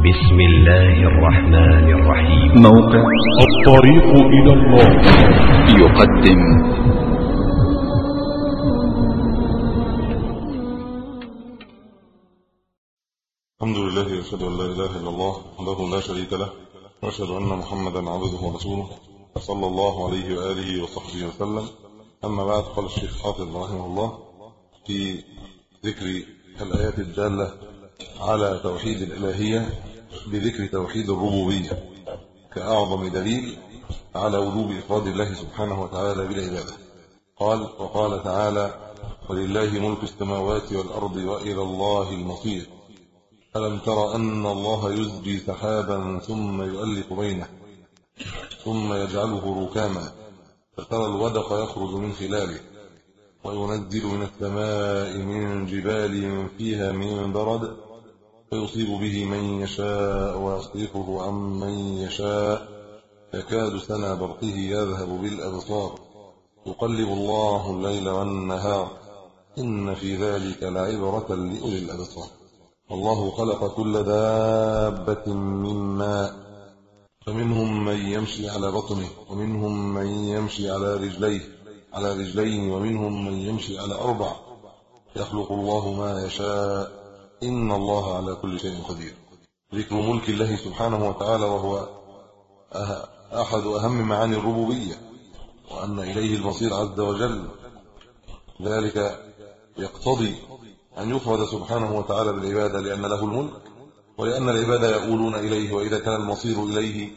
بسم الله الرحمن الرحيم. موقع الطريق إلى الله. يقدم. الحمد لله واشهد أن لا إله إلا الله وحده لا شريك له وأشهد أن محمدا عبده ورسوله صلى الله عليه وآله وصحبه وسلم. أما بعد قال الشيخ حافظ رحمه الله في ذكر الآيات الدالة على توحيد الإلهية بذكر توحيد الربوبية كأعظم دليل على وجوب إفراد الله سبحانه وتعالى بالعباده قال وقال تعالى ولله ملك السماوات والأرض وإلى الله المصير ألم تر أن الله يزجي سحابا ثم يؤلف بينه ثم يجعله ركاما فترى الودق يخرج من خلاله وينزل من السماء من جبال فيها من برد فيصيب به من يشاء ويصرفه عن من يشاء. يكاد سنا برقه يذهب بالأبصار. يقلب الله الليل والنهار. إن في ذلك لعبرة لأولي الأبصار. الله خلق كل دابة من ماء. فمنهم من يمشي على بطنه ومنهم من يمشي على رجليه على رجلين ومنهم من يمشي على أربع. يخلق الله ما يشاء. إن الله على كل شيء قدير. ذكر ملك الله سبحانه وتعالى وهو أحد أهم معاني الربوبية وأن إليه المصير عز وجل. ذلك يقتضي أن يفرد سبحانه وتعالى بالعبادة لأن له الملك ولأن العباد يؤولون إليه وإذا كان المصير إليه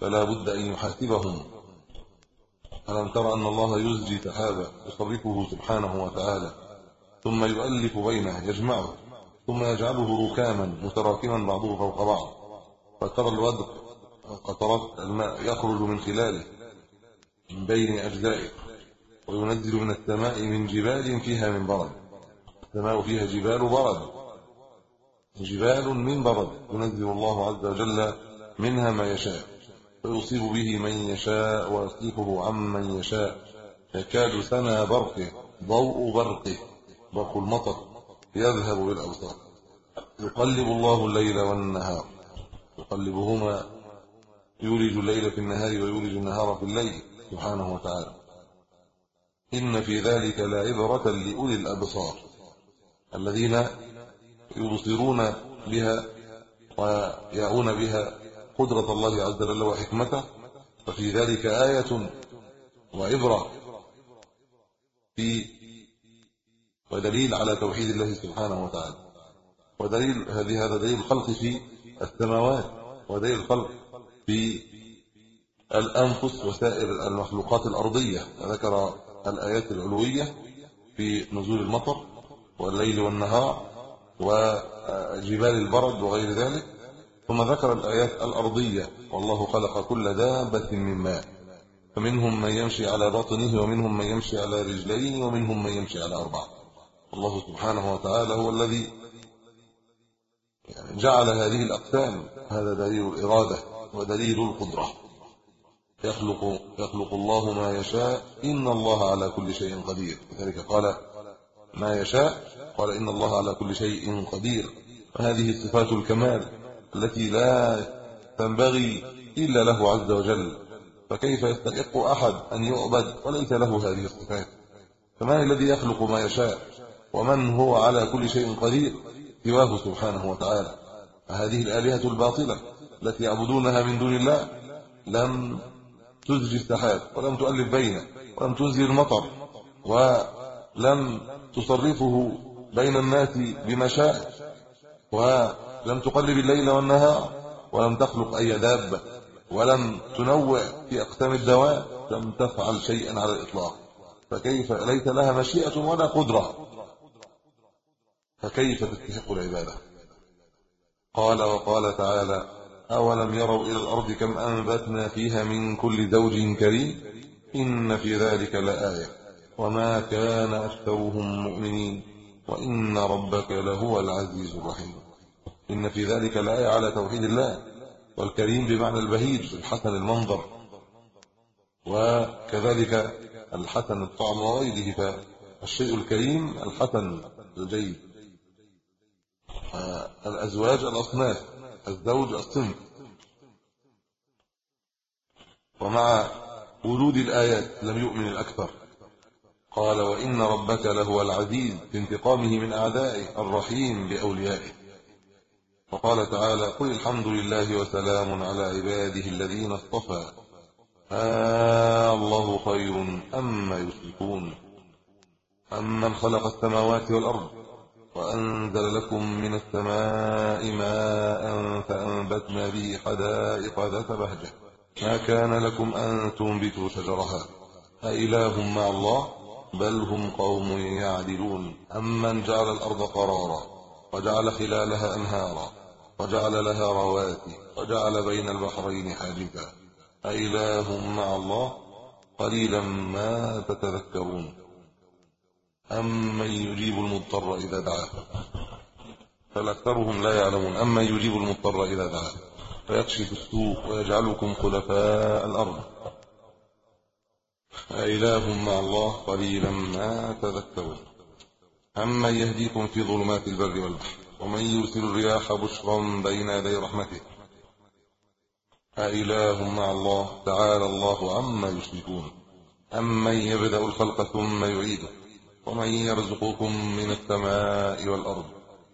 فلا بد أن يحاسبهم. ألم تر أن الله يزجي سحابا يصرفه سبحانه وتعالى ثم يؤلف بينه يجمعه. ثم يجعله ركاما متراكما بعضه فوق بعض. فترى الودق قطرات الماء يخرج من خلاله من بين أجزائه وينزل من السماء من جبال فيها من برد. السماء فيها جبال برد. جبال من برد. ينزل الله عز وجل منها ما يشاء فيصيب به من يشاء ويصرفه عن من يشاء. يكاد سنا برقه ضوء برقه برق المطر. يذهب بالأبصار. يقلب الله الليل والنهار. يقلبهما يولج الليل في النهار ويولج النهار في الليل سبحانه وتعالى. إن في ذلك لعبرة لأولي الأبصار. الذين يبصرون بها ويعون بها قدرة الله عز وجل وحكمته ففي ذلك آية وعبرة في ودليل على توحيد الله سبحانه وتعالى. ودليل هذه هذا دليل الخلق في السماوات ودليل الخلق في الأنفس وسائر المخلوقات الأرضية. ذكر الآيات العلوية في نزول المطر والليل والنهار وجبال البرد وغير ذلك. ثم ذكر الآيات الأرضية. والله خلق كل دابة من ماء. فمنهم من يمشي على بطنه ومنهم من يمشي على رجلين ومنهم من يمشي على أربعة. الله سبحانه وتعالى هو الذي جعل هذه الأقسام هذا دليل الإرادة ودليل القدرة. يخلق يخلق الله ما يشاء إن الله على كل شيء قدير. لذلك قال ما يشاء؟ قال إن الله على كل شيء قدير. وهذه صفات الكمال التي لا تنبغي إلا له عز وجل. فكيف يستحق أحد أن يعبد وليس له هذه الصفات؟ فمن الذي يخلق ما يشاء؟ ومن هو على كل شيء قدير سواه سبحانه وتعالى. هذه الآلهة الباطلة التي يعبدونها من دون الله لم تزجي السحاب ولم تؤلف بينه ولم تنزل المطر ولم تصرفه بين الناس بما شاء ولم تقلب الليل والنهار ولم تخلق أي دابة ولم تنوع في أقسام الدواب لم تفعل شيئا على الإطلاق. فكيف ليس لها مشيئة ولا قدرة؟ فكيف تستحق العبادة؟ قال وقال تعالى أولم يروا إلى الأرض كم أنبتنا فيها من كل زوج كريم؟ إن في ذلك لآية. وما كان أكثرهم مؤمنين. وإن ربك لهو العزيز الرحيم. إن في ذلك لآية على توحيد الله. والكريم بمعنى البهيج الحسن المنظر. وكذلك الحسن الطعم وغيره. فالشيء الكريم الحسن الجيد. الأزواج الأصناف الزوج الصنف. ومع ورود الآيات لم يؤمن الأكثر. قال وإن ربك لهو العزيز في انتقامه من أعدائه الرحيم بأوليائه. وقال تعالى قل الحمد لله وسلام على عباده الذين اصطفى. آه الله خير أما يشركون. أمن خلق السماوات والأرض. وأنزل لكم من السماء ماء فأنبتنا به حدائق ذات بهجة. ما كان لكم أن تنبتوا شجرها. أإله مع الله؟ بل هم قوم يعدلون. أمن جعل الأرض قرارا وجعل خلالها أنهارا وجعل لها رواتي وجعل بين البحرين حاجبا. أإله مع الله؟ قليلا ما تتذكرون. أمن يجيب المضطر إذا دعاه فالأكثرهم لا يعلمون أمن يجيب المضطر إذا دعاه فيكشف السوء ويجعلكم خلفاء الأرض أإله مع الله قليلا ما تذكرون أمن يهديكم في ظلمات البر والبحر ومن يرسل الرياح بشرا بين يدي رحمته أإله مع الله تعالى الله عما يشركون أمن يبدأ الخلق ثم يعيده ومن يرزقكم من السماء والأرض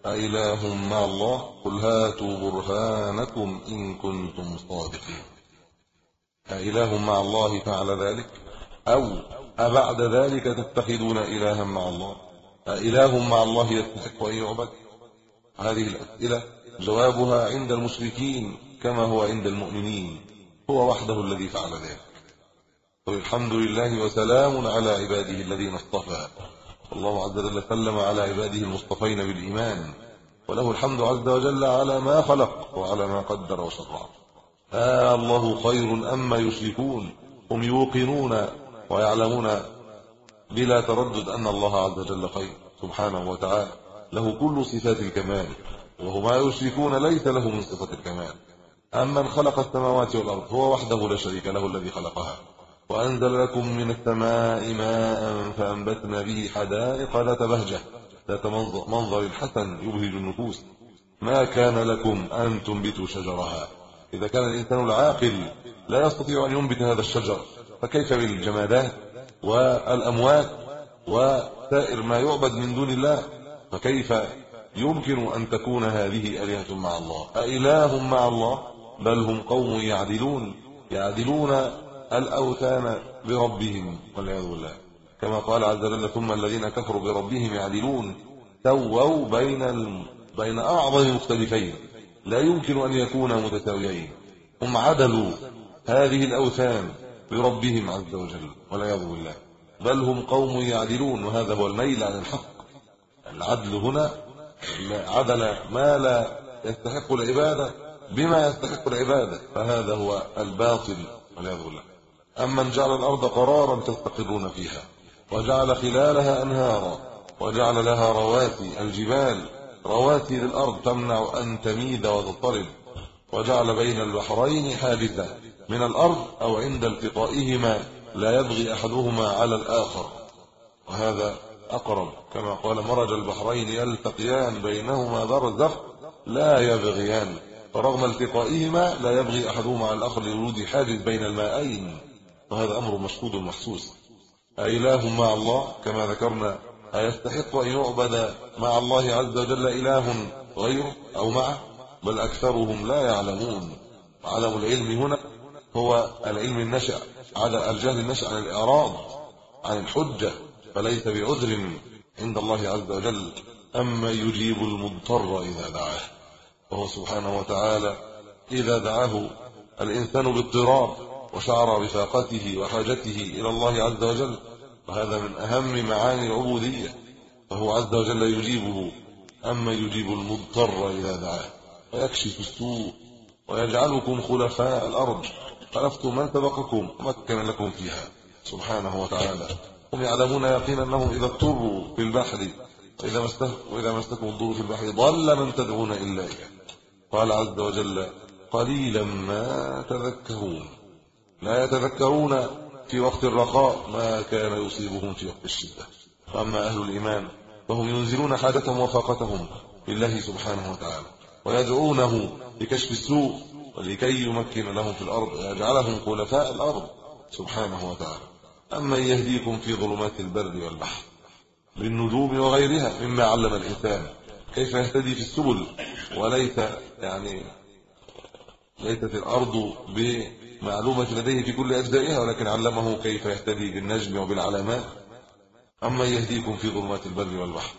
أإله مع الله؟ قل هاتوا برهانكم إن كنتم صادقين. أإله مع الله فعل ذلك؟ أو أبعد ذلك تتخذون إلها مع الله؟ أإله مع الله يستحق أن يعبد؟ هذه الأسئلة جوابها عند المشركين كما هو عند المؤمنين هو وحده الذي فعل ذلك. والحمد لله وسلام على عباده الذين اصطفى. الله عز وجل سلم على عباده المصطفين بالإيمان وله الحمد عز وجل على ما خلق وعلى ما قدر وشرع. آه الله خير أما يشركون هم يوقنون ويعلمون. بلا تردد أن الله عز وجل خير سبحانه وتعالى له كل صفات الكمال وهو ما يشركون ليس له من صفة الكمال. أما من خلق السماوات والأرض هو وحده لا شريك له الذي خلقها. وأنزل لكم من السماء ماء فأنبتنا به حدائق ذات بهجة ذات منظر حسن يبهج النفوس. ما كان لكم أن تنبتوا شجرها. إذا كان الإنسان العاقل لا يستطيع أن ينبت هذا الشجر فكيف بالجمادات والأموات وسائر ما يعبد من دون الله؟ فكيف يمكن أن تكون هذه آلهة مع الله؟ أإله مع الله؟ بل هم قوم يعدلون يعدلون الأوثان بربهم والعياذ بالله. كما قال عز وجل ثم الذين كفروا بربهم يعدلون. سووا بين. بين أعظم مختلفين لا يمكن أن يكونا متساويين هم عدلوا هذه الأوثان بربهم عز وجل والعياذ بالله. بل هم قوم يعدلون وهذا هو الميل عن الحق. العدل هنا عدل ما لا يستحق العبادة بما يستحق العبادة. فهذا هو الباطل والعياذ بالله. أمن جعل الأرض قرارا تستقرون فيها وجعل خلالها أنهارا وجعل لها رواسي الجبال رواسي للأرض تمنع أن تميد وتضطرب وجعل بين البحرين حاجزا من الأرض أو عند التقائهما لا يبغي أحدهما على الآخر. وهذا أقرب كما قال مرج البحرين يلتقيان بينهما برزخ لا يبغيان فرغم التقائهما لا يبغي أحدهما على الآخر لوجود حاجز بين الماءين وهذا أمر مشهود محسوس أإله مع الله كما ذكرنا أيستحق أن يعبد مع الله عز وجل إله غيره أو معه؟ بل أكثرهم لا يعلمون. عدم العلم هنا هو العلم النشأ على الجهل النشأ عن الإعراض عن الحجة فليس بعذر عند الله عز وجل. أما يجيب المضطر إذا دعاه وهو سبحانه وتعالى إذا دعاه الإنسان باضطراب. وشعر بفاقته وحاجته إلى الله عز وجل وهذا من أهم معاني العبودية فهو عز وجل يجيبه أما يجيب المضطر إذا دعاه ويكشف السوء ويجعلكم خلفاء الأرض خلفتم من سبقكم ومكن لكم فيها سبحانه وتعالى. هم يعلمون يقينا أنهم إذا اضطروا في البحر وإذا مسته وإذا مسكم الضر في البحر ضل من تدعون إلا إياه. قال عز وجل قليلا ما تذكرون. لا يتذكرون في وقت الرخاء ما كان يصيبهم في وقت الشدة. وأما أهل الإيمان فهم ينزلون حاجتهم وفاقتهم بالله سبحانه وتعالى ويدعونه لكشف السوء ولكي يمكن لهم في الأرض ويجعلهم خلفاء الأرض سبحانه وتعالى. أما يهديكم في ظلمات البر والبحر بالنجوم وغيرها مما علم الإنسان كيف يهتدي في السبل؟ وليس يعني ليست الأرض بمعلومة لديه في كل أجزائها ولكن علمه كيف يهتدي بالنجم وبالعلامات. أما يهديكم في ظلمات البر والبحر؟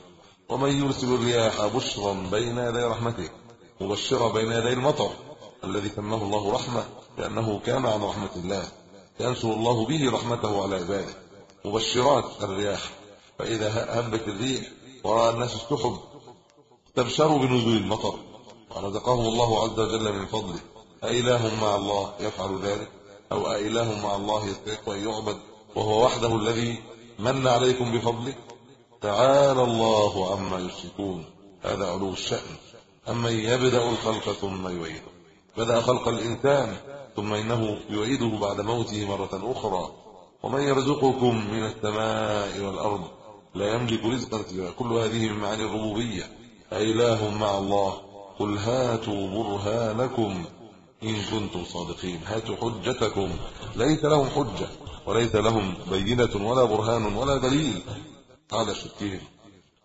ومن يرسل الرياح بشرا بين يدي رحمته مبشرا بين يدي المطر الذي سماه الله رحمة لأنه كان عن رحمة الله ينشر الله به رحمته على عباده. مبشرات الرياح. فإذا هبت الريح ورأى الناس السحب تبشروا بنزول المطر. ورزقهم الله عز وجل من فضله. أإله مع الله يفعل ذلك؟ أو أإله مع الله يستحق أن يعبد وهو وحده الذي من عليكم بفضله؟ تعالى الله عما يشركون. هذا علو الشأن. أما يبدأ الخلق ثم يعيده. بدأ خلق الإنسان ثم إنه يعيده بعد موته مرة أخرى. ومن يرزقكم من السماء والأرض لا يملك رزقا كل هذه من معاني الربوبية. أإله مع الله. قل هاتوا برهانكم. إن كنتم صادقين. هاتوا حجتكم. ليس لهم حجة وليس لهم بينة ولا برهان ولا دليل. على شكهم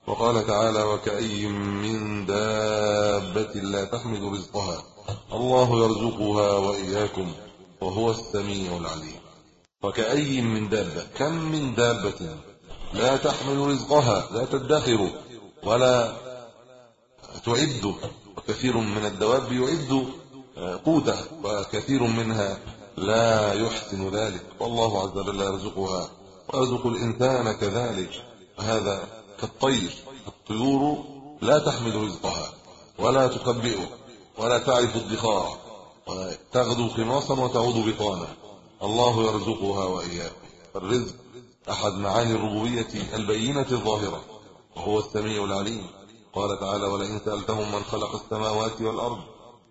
وقال تعالى وكأي من دابة لا تحمل رزقها. الله يرزقها وإياكم وهو السميع العليم. وكأي من دابة كم من دابة لا تحمل رزقها لا تدخر ولا تعد. وكثير من الدواب يعد قوته وكثير منها لا يحسن ذلك. والله عز وجل يرزقها ويرزق الإنسان كذلك. هذا كالطير. الطيور لا تحمل رزقها ولا تخبئه ولا تعرف الدخار وتغدو خماصا وتعود بطانا. الله يرزقها وإياكم. الرزق أحد معاني الربوبية البينة الظاهرة وهو السميع العليم. قال تعالى ولئن سألتهم من خلق السماوات والأرض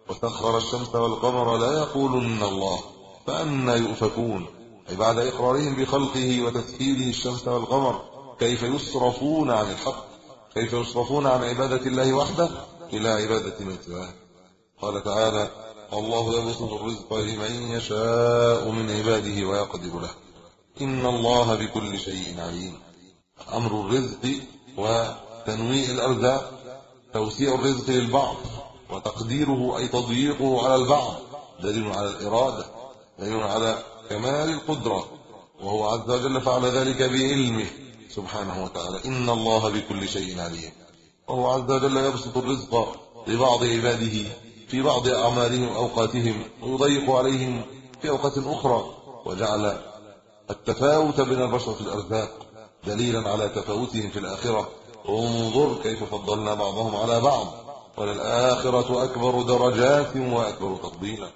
وسخر الشمس والقمر لا يقولن الله فأنا يؤفكون. أي بعد إقرارهم بخلقه وتسخيره الشمس والقمر كيف يصرفون عن الحق؟ كيف يصرفون عن عبادة الله وحده؟ إلى عبادة من سواه. قال تعالى الله يبسط الرزق لمن يشاء من عباده ويقدر له. إن الله بكل شيء عليم. أمر الرزق وتنويع الأرزاق توسيع الرزق للبعض. وتقديره أي تضييقه على البعض دليل على الإرادة دليل على كمال القدرة وهو عز وجل فعل ذلك بعلمه سبحانه وتعالى. إن الله بكل شيء عليم. وهو عز وجل يبسط الرزق لبعض عباده في بعض أعمالهم أوقاتهم ويضيق عليهم في أوقات أخرى وجعل التفاوت بين البشر في الأرزاق دليلا على تفاوتهم في الآخرة. انظر كيف فضلنا بعضهم على بعض. وللآخرة أكبر درجات وأكبر تفضيلا.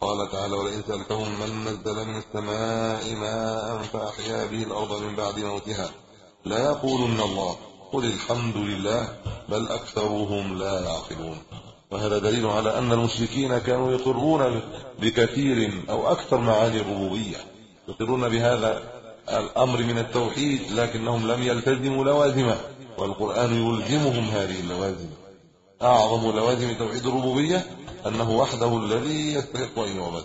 قال تعالى ولئن سألتهم من نزل من السماء ماء فأحيا به الأرض من بعد موتها. لا يقولن الله. قل الحمد لله بل أكثرهم لا يعقلون. وهذا دليل على أن المشركين كانوا يقرون بكثير أو أكثر معاني الربوبية. يقرون بهذا الأمر من التوحيد لكنهم لم يلتزموا لوازمه والقرآن يلزمهم هذه اللوازم. أعظم لوازم توحيد الربوبية أنه وحده الذي يستحق أن يعبد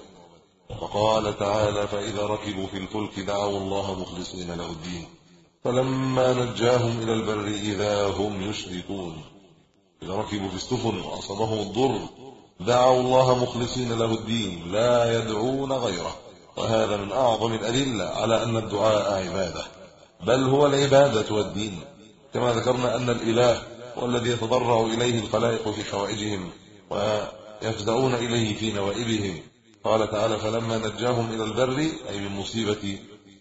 وقال تعالى فإذا ركبوا في الفلك دعوا الله مخلصين له الدين. فلما نجاهم إلى البر إذا هم يشركون. إذا ركبوا في السفن وأصابهم الضر دعوا الله مخلصين له الدين لا يدعون غيره. وهذا من أعظم الأدلة على أن الدعاء عبادة بل هو العبادة والدين. كما ذكرنا أن الإله هو الذي يتضرع إليه الخلائق في حوائجهم ويفزعون إليه في نوائبهم. قال تعالى فلما نجاهم إلى البر أي من مصيبة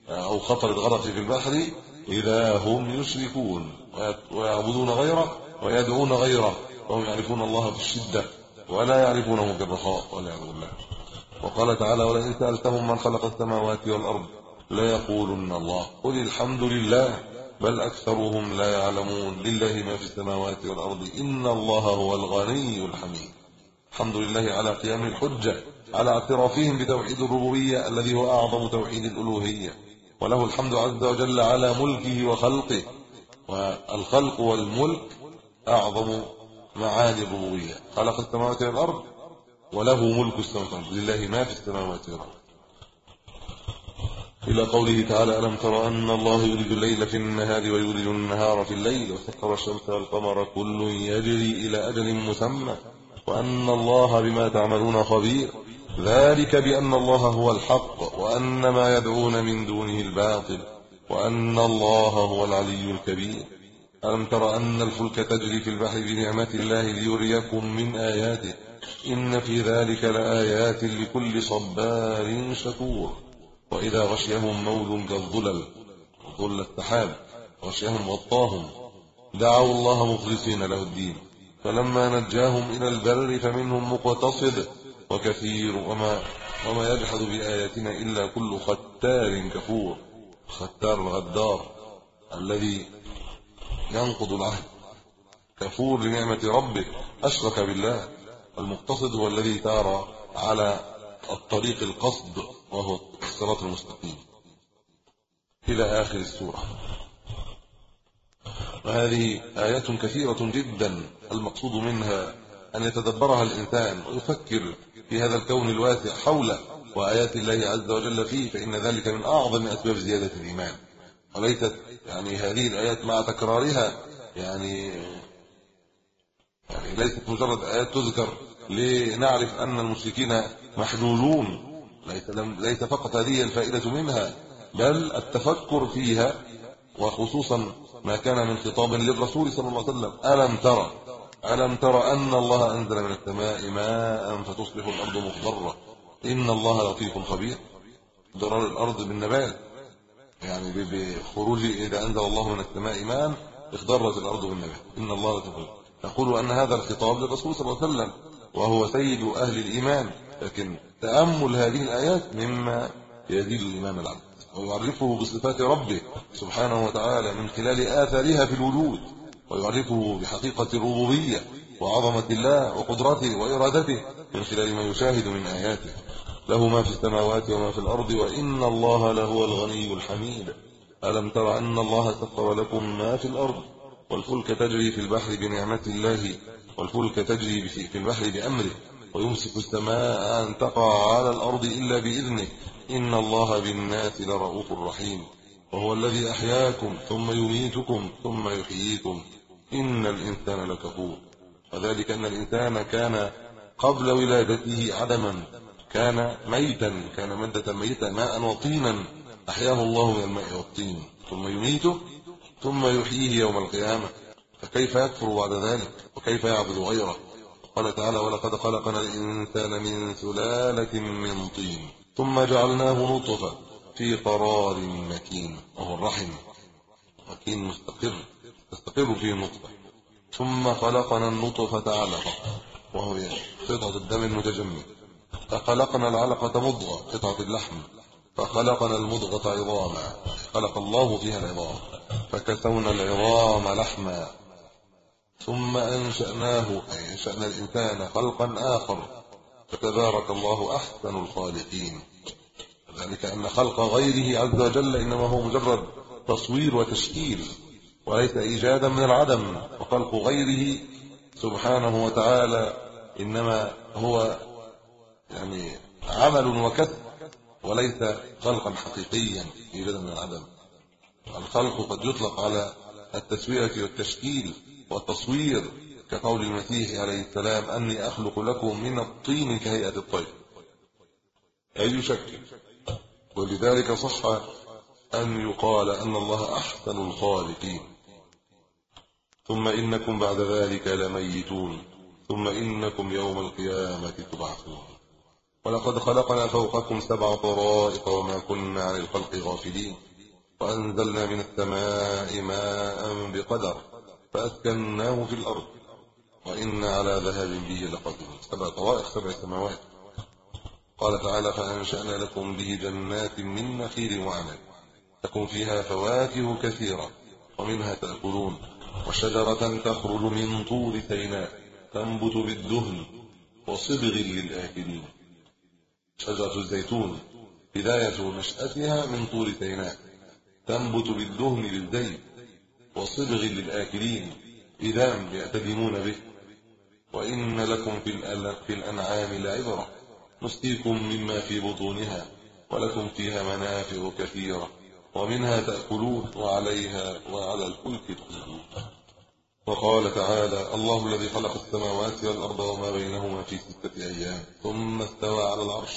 أو خطر الغرق في البحر إذا هم يشركون ويعبدون غيره ويدعون غيره وهم يعرفون الله في الشدة ولا يعرفونه بالرخاء والعياذ بالله وقال تعالى ولئن سألتهم من خلق السماوات والأرض لا يقولن الله. قل الحمد لله. بل أكثرهم لا يعلمون لله ما في السماوات والأرض إن الله هو الغني الحميد. الحمد لله على قيام الحجة على اعترافهم بتوحيد الربوبية الذي هو أعظم توحيد الألوهية. وله الحمد عز وجل على ملكه وخلقه والخلق والملك أعظم معاني الربوبية. خلق السماوات والأرض وله ملك السماوات والأرض. لله ما في السماوات والأرض. إلى قوله تعالى ألم تر أن الله يولد الليل في النهار ويولد النهار في الليل وسخر الشمس والقمر كل يجري إلى أجل مسمى وأن الله بما تعملون خبير. ذلك بأن الله هو الحق وأن ما يدعون من دونه الباطل وأن الله هو العلي الكبير. ألم تر أن الفلك تجري في البحر بنعمة الله ليريكم من آياته؟ إن في ذلك لآيات لكل صبار شكور. وإذا غشيهم موج كالظلل ظل السحاب غشيهم غطاهم دعوا الله مخلصين له الدين. فلما نجاهم إلى البر فمنهم مقتصد وكثير وما وما يجحد بآياتنا إلا كل ختار كفور. ختار الغدار الذي ينقض العهد. كفور لنعمة ربه. أشرك بالله. المقتصد هو الذي تارى على الطريق القصد وهو الصراط المستقيم. إلى آخر السورة. وهذه آيات كثيرة جدا المقصود منها أن يتدبرها الإنسان ويفكر في هذا الكون الواسع حوله وآيات الله عز وجل فيه فإن ذلك من أعظم أسباب زيادة الإيمان. وليست يعني هذه الآيات مع تكرارها يعني يعني ليست مجرد آيات تذكر لنعرف أن المشركين محلولون ليس ليس فقط هذه الفائدة منها بل التفكر فيها وخصوصا ما كان من خطاب للرسول صلى الله عليه وسلم ألم ترى؟ ألم ترى أن الله أنزل من السماء ماء فتصبح الأرض مخضرة؟ إن الله لطيف خبير. ضرر الأرض بالنبات يعني بخروج إذا أنزل الله من السماء ماء اخضرت الأرض بالنبات. إن الله لطيف يقول أن هذا الخطاب للرسول صلى الله عليه وسلم وهو سيد أهل الإيمان. لكن تأمل هذه الآيات مما يزيد الإيمان العبد ويعرفه بصفات ربه سبحانه وتعالى من خلال آثارها في الوجود ويعرفه بحقيقة الربوبية وعظمة الله وقدرته وإرادته من خلال ما يشاهد من آياته. له ما في السماوات وما في الأرض وإن الله لهو الغني الحميد. ألم تر أن الله سخر لكم ما في الأرض؟ والفلك تجري في البحر بنعمة الله والفلك تجري في البحر بأمره. ويمسك السماء أن تقع على الأرض إلا بإذنه. إن الله بالناس لرؤوف رحيم. وهو الذي أحياكم ثم يميتكم ثم يحييكم. إن الإنسان لكفور. وذلك أن الإنسان كان قبل ولادته عدما. كان ميتا كان مادة ميتة ماء وطينا. أحياه الله من الماء والطين. ثم يميته ثم يحييه يوم القيامة. فكيف يكفر بعد ذلك؟ وكيف يعبد غيره؟ قال تعالى ولقد خلقنا الإنسان من سلالة من طين ثم جعلناه نطفة في قرار مكين وهو الرحم. مكين مستقر تستقر فيه النطفة ثم خلقنا النطفة علقة وهو قطعة الدم المتجمد فخلقنا العلقة مضغة قطعة اللحم. فخلقنا المضغة عظاما خلق الله فيها العظام. فكسونا العظام لحما. ثم أنشأناه أي أنشأنا الإنسان خلقا آخر. فتبارك الله أحسن الخالقين. ذلك أن خلق غيره عز وجل إنما هو مجرد تصوير وتشكيل وليس إيجادا من العدم. وخلق غيره سبحانه وتعالى إنما هو يعني عمل وكسب وليس خلقا حقيقيا إيجادا من العدم. الخلق قد يطلق على التسوية والتشكيل. والتصوير كقول المسيح عليه السلام أني أخلق لكم من الطين كهيئة الطير. أي يشكل ولذلك صح أن يقال أن الله أحسن الخالقين. ثم إنكم بعد ذلك لميتون. ثم إنكم يوم القيامة تبعثون. ولقد خلقنا فوقكم سبع طرائق وما كنا عن الخلق غافلين. وأنزلنا من السماء ماء بقدر. فأسكناه في الأرض. وإنا على ذهاب به لقادرون سبع طوائق سبع سماوات. قال تعالى فأنشأنا لكم به جنات من نخيل وعنب. تكون فيها فواكه كثيرة ومنها تأكلون. وشجرة تخرج من طور سيناء تنبت بالدهن وصبغ للآكلين. شجرة الزيتون بداية نشأتها من طور سيناء تنبت بالدهن للزيت وصبغ للآكلين إذا يأتدمون به. وإن لكم في الأنعام لعبرة. نسقيكم مما في بطونها ولكم فيها منافع كثيرة. ومنها تأكلون وعليها وعلى الفلك تحملون. وقال تعالى الله الذي خلق السماوات والأرض وما بينهما في ستة أيام ثم استوى على العرش.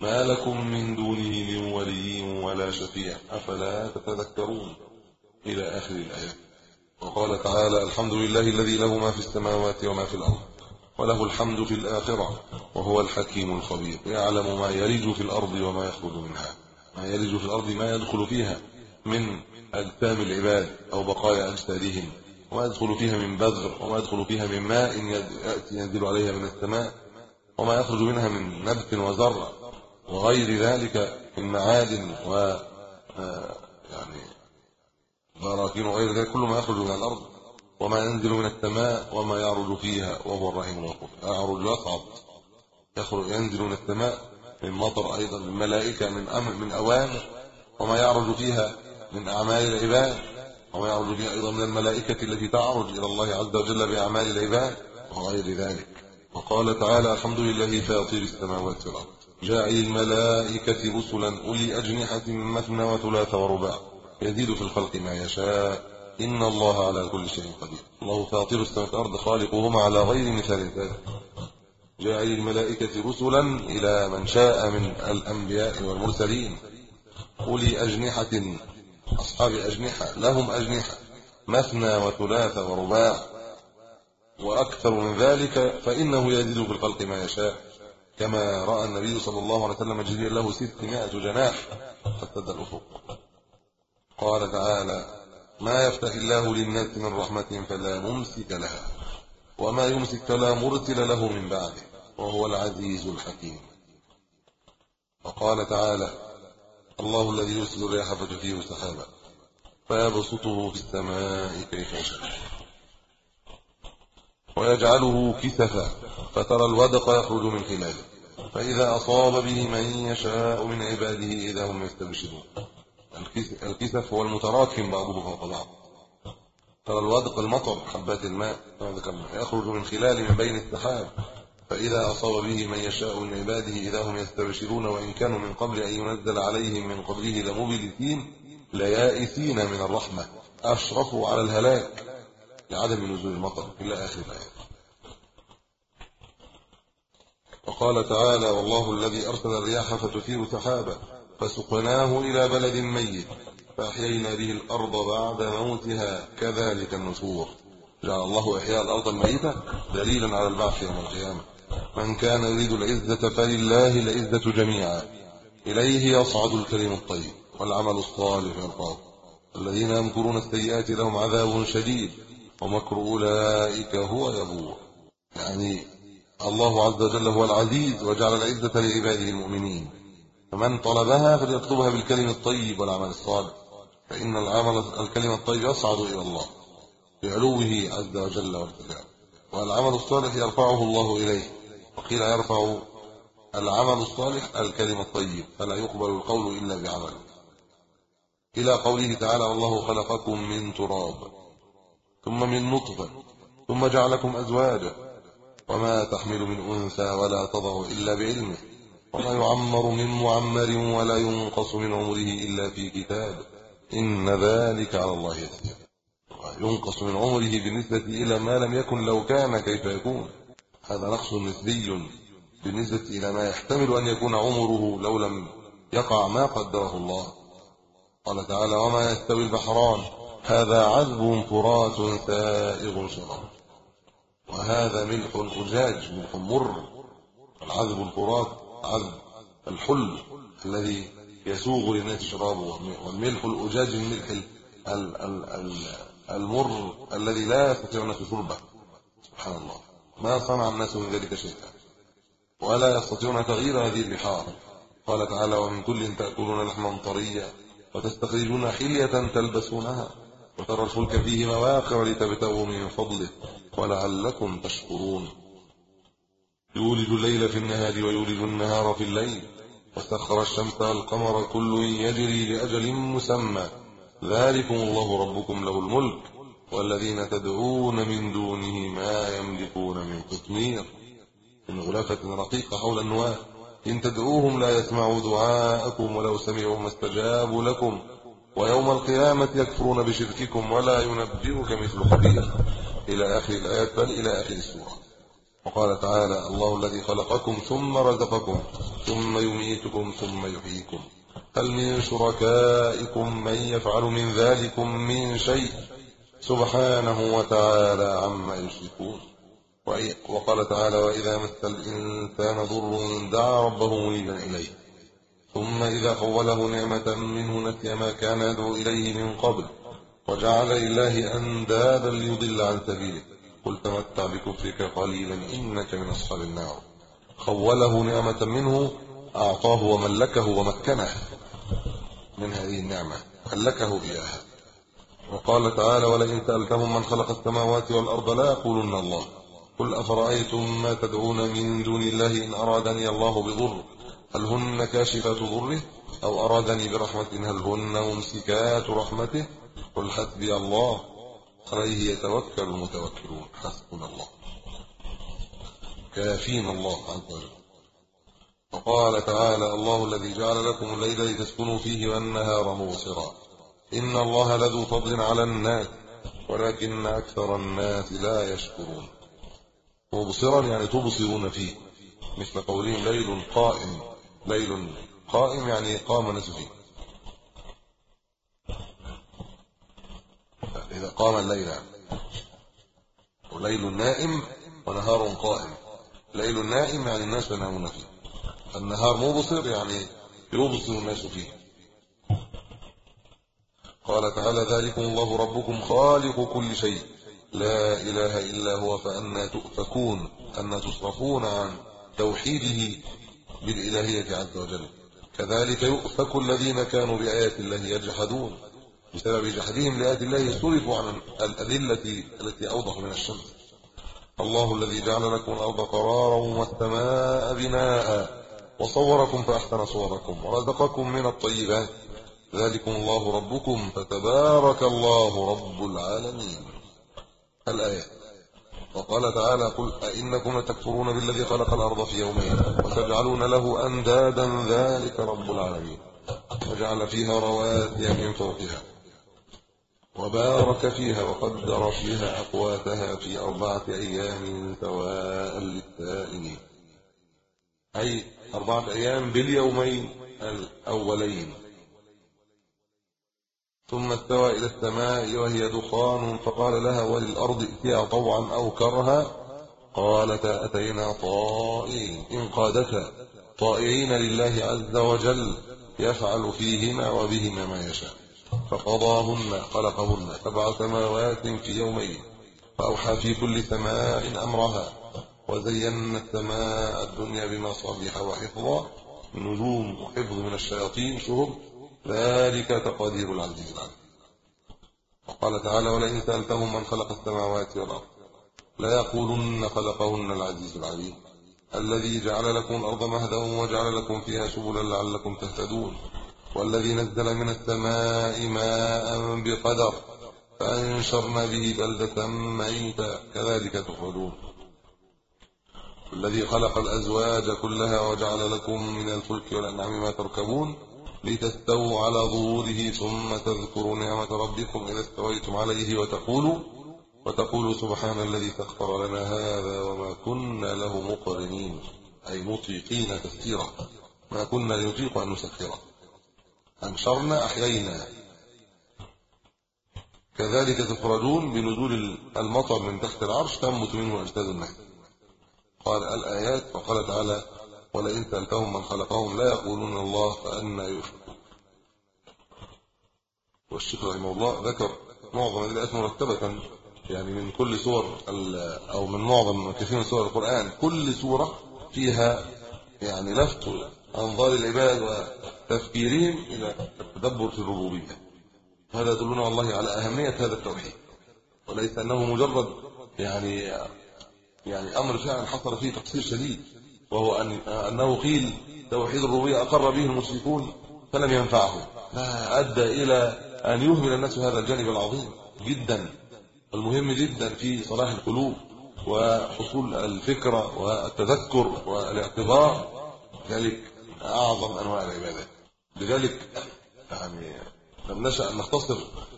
ما لكم من دونه من ولي ولا شفيع. أفلا تتذكرون؟ إلى آخر الآيات. وقال تعالى الحمد لله الذي له ما في السماوات وما في الأرض وله الحمد في الآخرة وهو الحكيم الخبير. يعلم ما يلج في الأرض وما يخرج منها. ما يلج في الأرض ما يدخل فيها من أجسام العباد أو بقايا أجسادهم وما يدخل فيها من بذر وما يدخل فيها من ماء ينزل عليها من السماء وما يخرج منها من نبت وزرع وغير ذلك من معادن و آه، يعني براكين وغير ذلك كل ما يخرج من الأرض وما ينزل من السماء وما يعرج فيها وهو الرحيم الغفور يعرج يصعد يخرج ينزل من السماء من مطر أيضا من ملائكة من أمر من اوامر وما يعرج فيها من أعمال العباد وما يعرج فيها أيضا من الملائكة التي تعرج إلى الله عز وجل بأعمال العباد وغير ذلك. وقال تعالى الحمد لله فاطر السماوات والأرض. جاعل الملائكة رسلا أولي أجنحة مثنى وثلاث ورباع. يزيد في الخلق ما يشاء. إن الله على كل شيء قدير. الله فاطر السماوات والأرض خالقهما على غير مثال. ذلك جاعل الملائكة رسلا إلى من شاء من الأنبياء والمرسلين. أولي أجنحة أصحاب أجنحة لهم أجنحة. مثنى وثلاث ورباع. وأكثر من ذلك فإنه يزيد في الخلق ما يشاء. كما رأى النبي صلى الله عليه وسلم جبريل له 600 جناح. سد الأفق. قال تعالى ما يفتح الله للناس من رحمة فلا ممسك لها وما يمسك فلا مرسل له من بعده وهو العزيز الحكيم. وقال تعالى الله الذي يرسل الرياح فتثير سحابا فيبسطه في السماء كيف يشاء ويجعله كسفا فترى الودق يخرج من خلاله فإذا أصاب به من يشاء من عباده إذا هم يستبشرون. الكسف هو المتراكم بعضه فوق بعض. ترى الودق المطر حبات الماء يخرج من خلال من بين السحاب فإذا أصاب به من يشاء من عباده إذا هم يستبشرون وإن كانوا من قبل أن ينزل عليهم من قبله لمبلسين ليائسين من الرحمة. أشرفوا على الهلاك لعدم نزول المطر إلى آخر الآية. وقال تعالى والله الذي أرسل الرياح فتثير سحابا فسقناه إلى بلد ميت فأحيينا به الأرض بعد موتها. كذلك النشور جعل الله إحياء الأرض الميتة دليلا على البعث يوم القيامة. من كان يريد العزة فلله العزة جميعا. إليه يصعد الكلم الطيب والعمل الصالح يرفعه. الذين يمكرون السيئات لهم عذاب شديد ومكر أولئك هو يبور. يعني الله عز وجل هو العزيز وجعل العزة لعباده المؤمنين. فمن طلبها فليطلبها بالكلم الطيب والعمل الصالح. فإن العمل الكلمة الطيب يصعد إلى الله بعلوه عز وجل وارتفاعه. والعمل الصالح يرفعه الله إليه. وقيل يرفع العمل الصالح الكلمة الطيب. فلا يقبل القول إلا بعمل إلى قوله تعالى والله خلقكم من تراب ثم من نطفة ثم جعلكم أزواجا وما تحمل من أنثى ولا تضع إلا بعلمه وما يعمر من معمر ولا ينقص من عمره إلا في كتاب. إن ذلك على الله يسير. ينقص من عمره بالنسبة إلى ما لم يكن لو كان كيف يكون. هذا نقص نسبي بالنسبة إلى ما يحتمل أن يكون عمره لو لم يقع ما قدره الله. قال تعالى وما يستوي البحران. هذا عذب فرات سائغ شراب. وهذا ملح أجاج ملح مر العذب الفرات عذب الحل الذي يسوغ للناس شرابه والملح الأجاج الملح المر الذي لا يستطيع الناس شربه. سبحان الله. ما صنع الناس من ذلك شيئا. ولا يستطيعون تغيير هذه البحار. قال تعالى ومن كل تأكلون لحما طريا وتستخرجون حلية تلبسونها وترى الفلك فيه مواقع لتبتغوا من فضله ولعلكم تشكرون. يولد الليل في النهار ويولد النهار في الليل. وسخر الشمس والقمر كل يجري لأجل مسمى. ذلكم الله ربكم له الملك. والذين تدعون من دونه ما يملكون من قطمير من غلافة رقيقة حول النواة. إن تدعوهم لا يسمعوا دعاءكم ولو سمعوا ما استجابوا لكم. ويوم القيامة يكفرون بشرككم ولا ينبئك مثل خبير. إلى آخر الآيات بل إلى آخر السورة. وقال تعالى الله الذي خلقكم ثم رزقكم ثم يميتكم ثم يحييكم هل من شركائكم من يفعل من ذلكم من شيء سبحانه وتعالى عما يشركون وقال تعالى وإذا مس الإنسان ضر دعا ربه منيبا إليه ثم إذا خوله نعمة منه نسي ما كان يدعو إليه من قبل وجعل لله أندادا ليضل عن سبيله قل تمتع بكفرك قليلا إنك من أصحاب النار. خوله نعمة منه أعطاه وملكه ومكنه. من هذه النعمة ملكه إياها وقال تعالى ولئن سألتهم من خلق السماوات والأرض لا يقولن الله. قل أفرأيتم ما تدعون من دون الله إن أرادني الله بضر؟ هل هن كاشفات ضره؟ أو أرادني برحمة؟ هل هن ممسكات رحمته؟ قل حسبي الله عليه يتوكل المتوكلون. حسبنا الله. كافينا الله عز وجل. وقال تعالى الله الذي جعل لكم الليل لتسكنوا فيه والنهار مبصرا. إن الله لذو فضل على الناس ولكن أكثر الناس لا يشكرون. مبصرا يعني تبصرون فيه. مثل قولهم ليل قائم. ليل قائم يعني قام الناس فيه. إذا قام الليل وليل نائم ونهار قائم. ليل نائم يعني الناس ينامون فيه. النهار مبصر يعني يبصر الناس فيه. قال تعالى ذلكم الله ربكم خالق كل شيء. لا إله إلا هو فأنا تؤفكون ان تصرفون عن توحيده بالإلهية عز وجل. كذلك يؤفك الذين كانوا بآيات الله يجحدون. بسبب جحدهم لآيات الله صرفوا عن الأدلة التي أوضح من الشمس. الله الذي جعل لكم الأرض قرارا والسماء بناء وصوركم فأحسن صوركم ورزقكم من الطيبات. ذلكم الله ربكم فتبارك الله رب العالمين. الآية. وقال تعالى قل أئنكم لتكفرون بالذي خلق الأرض في يومين وتجعلون له أندادا ذلك رب العالمين. وجعل فيها رواسي من فوقها. وبارك فيها وقدر فيها أقواتها في أربعة أيام سواء للسائلين أي أربعة أيام باليومين الأولين. ثم استوى إلى السماء وهي دخان فقال لها وللأرض ائتيا طوعا أو كرها؟ قالتا أتينا طائعين. إن قادتا طائعين لله عز وجل يفعل فيهما وبهما ما يشاء. فقضاهن خلقهن سبع سماوات في يومين فأوحى في كل سماء أمرها وزينا السماء الدنيا بمصابيح وحفظا نجوم وحفظ من الشياطين شهب ذلك تقدير العزيز العليم وقال تعالى ولئن سألتهم من خلق السماوات والأرض لا يقولن خلقهن العزيز العليم الذي جعل لكم الأرض مهدا وجعل لكم فيها سبلا لعلكم تهتدون. والذي نزل من السماء ماء بقدر فأنشرنا به بلدة ميتا. كذلك تخرجون الذي خلق الأزواج كلها وجعل لكم من الفلك والأنعام ما تركبون لتستووا على ظهوره ثم تذكروا نعمة ربكم إذا استويتم عليه وتقولوا وتقولوا سبحان الذي سخر لنا هذا وما كنا له مقرنين. أي مطيقين تسخيرا ما كنا لنطيق أن نسخره. أنشرنا أحيينا كذلك تخرجون بنزول المطر من تحت العرش تنبت منه أجداد النخل قال الآيات وقال تعالى ولئن سألتهم من خلقهم لا يقولون الله فأنا يشركون والشيخ رحمه الله ذكر معظم الآيات مرتبة يعني من كل سور أو من معظم كثير من سور القرآن. كل سورة فيها يعني لفت أنظار العباد وتفكيرهم إلى التدبر في الربوبية. هذا يدلنا والله على أهمية هذا التوحيد. وليس أنه مجرد يعني يعني أمر فعلا حصل فيه تقصير شديد وهو أن أنه قيل توحيد الربوبية أقر به المشركون فلم ينفعه لا أدى إلى أن يهمل الناس هذا الجانب العظيم جدا المهم جدا في صلاح القلوب وحصول الفكرة والتذكر والاعتبار ذلك أعظم أنواع العبادات. لذلك يعني لم نشأ أن نختصر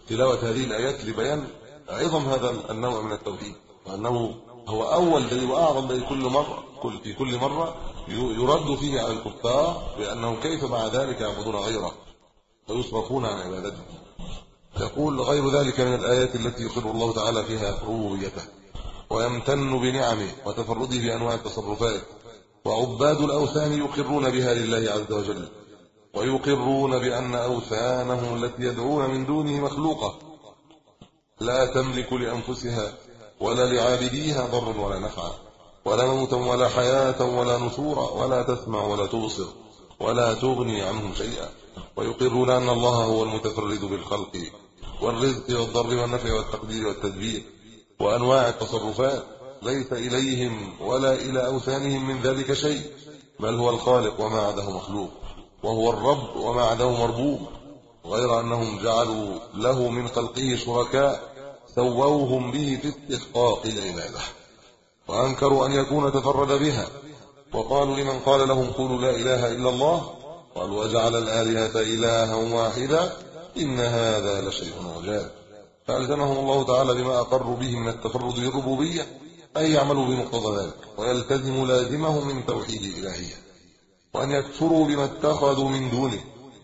تلاوة هذه الآيات لبيان عظم هذا النوع من التوحيد وأنه هو أول دليل وأعظم دليل كل مرة كل في كل مرة يرد فيه على الكفار بأنهم كيف مع ذلك يعبدون غيره ويصرفون عن عبادته. يقول غير ذلك من الآيات التي يقر الله تعالى فيها ربوبيته ويمتن بنعمه وتفرده بأنواع التصرفات وعباد الأوثان يقرون بها لله عز وجل ويقرون بأن أوثانهم التي يدعون من دونه مخلوقة. لا تملك لأنفسها ولا لعابديها ضرا ولا نفعا ولا موتا ولا حياة ولا نشورا ولا تسمع ولا تبصر ولا تغني عنهم شيئا. ويقرون أن الله هو المتفرد بالخلق والرزق والضر والنفع والتقدير والتدبير وأنواع التصرفات. ليس إليهم ولا إلى أوثانهم من ذلك شيء بل هو الخالق وما عده مخلوق وهو الرب وما عده مربوب غير أنهم جعلوا له من خلقه شركاء سووهم به في استحقاق العبادة وأنكروا أن يكون تفرد بها وقالوا لمن قال لهم قولوا لا إله إلا الله قالوا وجعل الآلهة إلها واحدا إن هذا لشيء عجاب. فألزمهم الله تعالى بما أقروا به من التفرد بالربوبية أن يعملوا بمقتضى ذلك ويلتزموا لازمه من توحيد الإلهية وأن يكفروا بما اتخذوا من دونه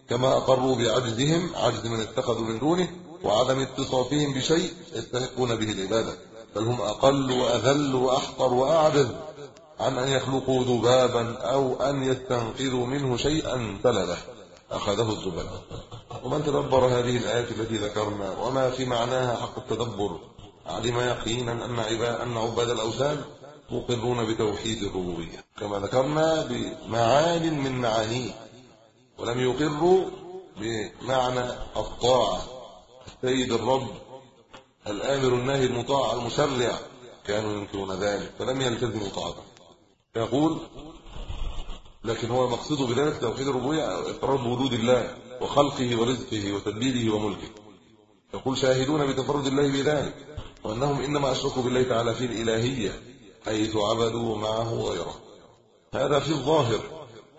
كما أقروا بعجزهم عجز من اتخذوا من دونه وعدم اتصافهم بشيء يستحقون به العبادة بل هم أقل وأذل وأحقر وأعجز عن أن يخلقوا ذبابا أو أن يستنقذوا منه شيئا سلبة أخذه الزبل ومن تدبر هذه الآيات التي ذكرنا وما في معناها حق التدبر؟ علم يقينا أن عباد أن عباد الأوثان مقرون بتوحيد الربوبية كما ذكرنا بمعان من معانيه ولم يقروا بمعنى الطاعة. السيد الرب الآمر الناهي المطاع المشرع كانوا ينكرون ذلك فلم يلتزموا طاعته. يقول لكن هو مقصده بذلك توحيد الربوبية إقرار بوجود الله وخلقه ورزقه وتدبيره وملكه. يقول شاهدون بتفرد الله بذلك وأنهم إنما أشركوا بالله تعالى في الإلهية حيث عبدوا معه غيره. هذا في الظاهر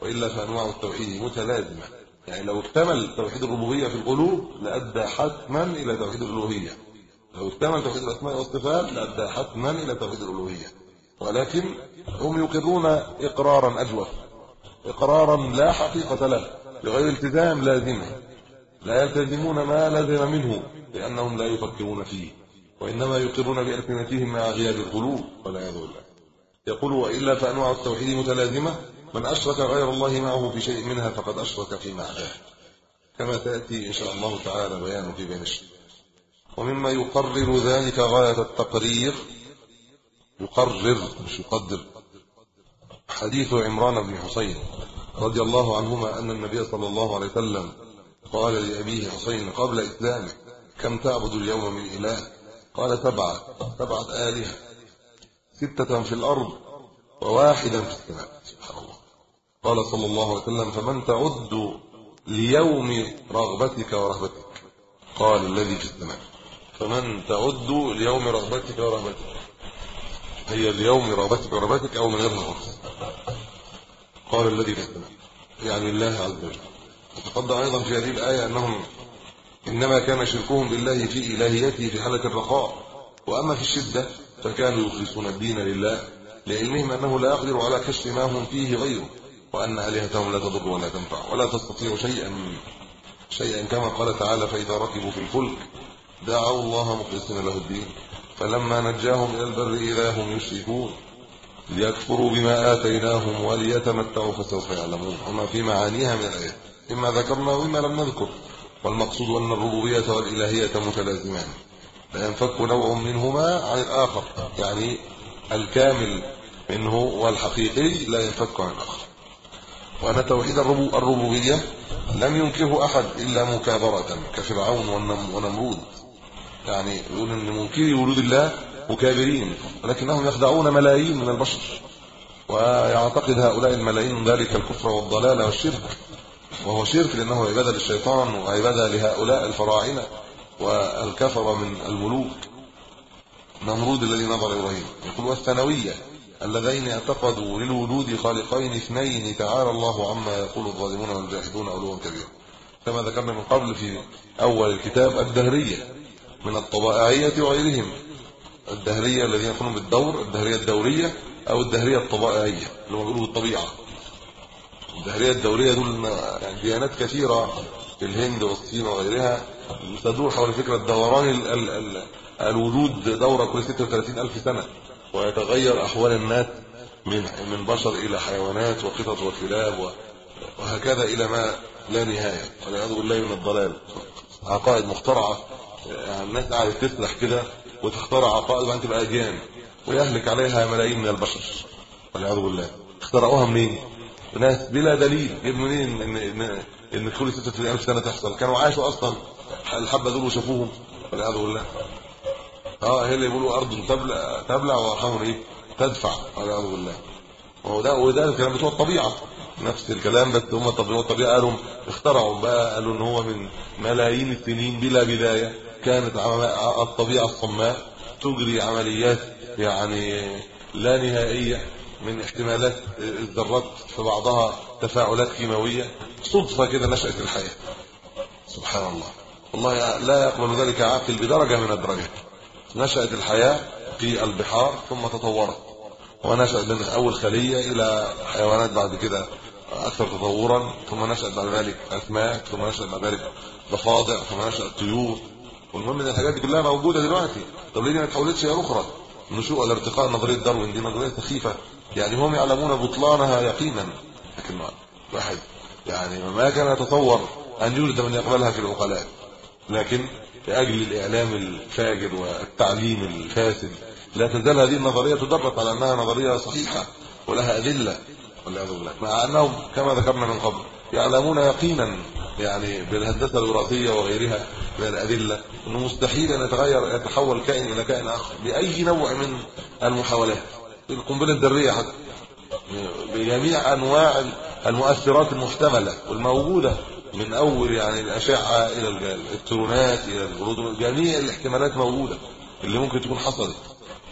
وإلا فأنواع التوحيد متلازمة. يعني لو اكتمل توحيد الربوبية في القلوب لأدى حتما إلى توحيد الألوهية. لو اكتمل توحيد الأسماء والصفات لأدى حتما إلى توحيد الألوهية. ولكن هم يقرون اقرارا أجوف اقرارا لا حقيقة له بغير التزام لازمه. لا يلتزمون ما لزم منه لأنهم لا يفكرون فيه. وإنما يقرون بألسنتهم مع غياب القلوب ولا يذل يقول وإلا فأنواع التوحيد متلازمة. من أشرك غير الله معه في شيء منها فقد أشرك في معناه كما تأتي إن شاء الله تعالى بيان في بين الشيء ومما يقرر ذلك غاية التقرير يقرر مش يقدر. حديث عمران بن حسين رضي الله عنهما أن النبي صلى الله عليه وسلم قال لأبيه حسين قبل إسلامه كم تعبد اليوم من إله؟ قال سبعة سبعة آلهة ستة في الأرض وواحدا في السماء. سبحان الله. قال صلى الله عليه وسلم فمن تعد ليوم رغبتك ورهبتك؟ قال الذي في السماء. فمن تعد ليوم رغبتك ورهبتك؟ هي ليوم رغبتك ورهبتك أو من غير خالص قال الذي في السماء. يعني الله عز وجل. وتقدم أيضا في هذه الآية أنهم إنما كان شركهم بالله في الهيته في حالة الرخاء. وأما في الشدة فكانوا يخلصون الدين لله لعلمهم أنه لا يقدر على كشف ما هم فيه غيره وأن آلهتهم لا تضر ولا تنفع ولا تستطيع شيئا شيئا كما قال تعالى فإذا ركبوا في الفلك دعوا الله مخلصين له الدين فلما نجاهم إلى البر إذا هم يشركون ليكفروا بما آتيناهم وليتمتعوا فسوف يعلمون. وما في معانيها من الآيات إما ذكرنا وإما لم نذكر. والمقصود أن الربوبية والإلهية متلازمان لا ينفك نوع منهما عن الآخر يعني الكامل منه والحقيقي لا ينفك عن الآخر. وأن توحيد الربوبية لم ينكره أحد إلا مكابرة كفرعون ونمرود. يعني يقول أن منكري وجود الله مكابرين ولكنهم يخدعون ملايين من البشر ويعتقد هؤلاء الملايين ذلك الكفر والضلال والشرك. وهو شرك لأنه عبادة للشيطان وعبادة لهؤلاء الفراعنة والكفر من الملوك. نمرود الذي نظر إبراهيم. يقول والثانوية اللذين اعتقدوا للوجود خالقين اثنين تعالى الله عما يقول الظالمون والجاحدون علوا كبيرا. كما ذكرنا من قبل في أول الكتاب الدهرية من الطبائعية وغيرهم. الدهرية الذين يقولون بالدور الدهرية الدورية أو الدهرية الطبائعية اللي هم بيقولوا بالطبيعه الدهرية الدورية دول يعني ديانات كثيرة في الهند والصين وغيرها تدور حول فكرة دوران ال ال ال الوجود دورة كل 36000 سنة ويتغير أحوال الناس من من بشر إلى حيوانات وقطط وكلاب وهكذا إلى ما لا نهاية. والعياذ بالله من الضلال. عقائد مخترعة. يعني الناس قاعدة تسلح كده وتخترع عقائد وأنت تبقى اجيان ويهلك عليها ملايين من البشر. والعياذ بالله. اخترعوها منين؟ ناس بلا دليل جيب منين ان ان, إن كل 66000 سنة تحصل؟ كانوا عاشوا أصلا. الحبة دول وشافوهم والعياذ بالله. آه هي اللي بيقولوا أرض تبلع تبلع وارحام إيه؟ تدفع. والعياذ بالله. وهو ده وده الكلام بتوع الطبيعة. نفس الكلام بس هم الطبيعه الطبيعة قالوا اخترعوا بقى قالوا إن هو من ملايين السنين بلا بداية كانت الطبيعة الصماء تجري عمليات يعني لا نهائية. من احتمالات الذرات في بعضها تفاعلات كيماوية. صدفة كده نشأت الحياة. سبحان الله. والله لا يقبل ذلك عاقل بدرجة من الدرجات نشأت الحياة في البحار ثم تطورت. ونشأت من أول خلية إلى حيوانات بعد كده أكثر تطورا. ثم نشأت بعد ذلك أسماك. ثم نشأت بعد ذلك ضفادع. ثم نشأت طيور. والمهم إن الحاجات دي كلها موجودة دلوقتي. طب ليه ما اتحولتش يا أخرى؟ نشوء الارتقاء نظرية داروين. دي نظرية سخيفة. يعني هم يعلمون بطلانها يقينا لكن واحد يعني ما كان يتصور أن يوجد من يقبلها في العقلاء لكن لأجل الإعلام الفاجر والتعليم الفاسد لا تزال هذه النظرية تدرس على أنها نظرية صحيحة ولها أدلة والعياذ بالله مع أنهم كما ذكرنا من قبل يعلمون يقينا يعني بالهندسة الوراثية وغيرها من الأدلة إنه مستحيل أن يتغير يتحول كائن إلى كائن آخر بأي نوع من المحاولات. القنبلة الذرية حتى. بجميع أنواع المؤثرات المحتملة والموجودة من أول يعني الأشعة إلى الالكترونات إلى البروتون جميع الاحتمالات موجودة اللي ممكن تكون حصلت